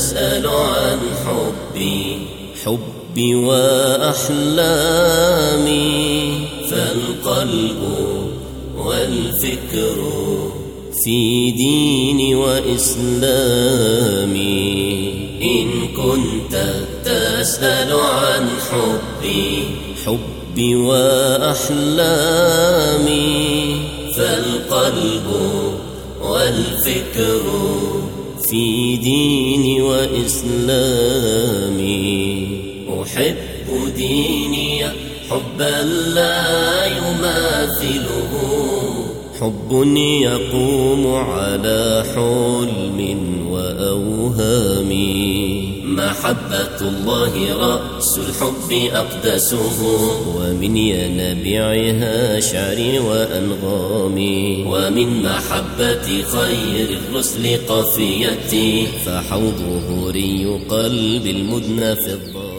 تسأل عن حبي حبي وأحلامي. فالقلب والفكر في ديني وإسلامي. إن كنت تسأل عن حبي حبي وأحلامي. فالقلب والفكر في ديني وإسلامي أحب ديني حبا لا يماثله. حب يقوم على حلم وأوهام. محبة الله رأس الحب أقدسه ومن ينابيعها شعري وأنغامي ومن محبة خير الرسل قفيتي فحوضه ري قلب المدنى في الضام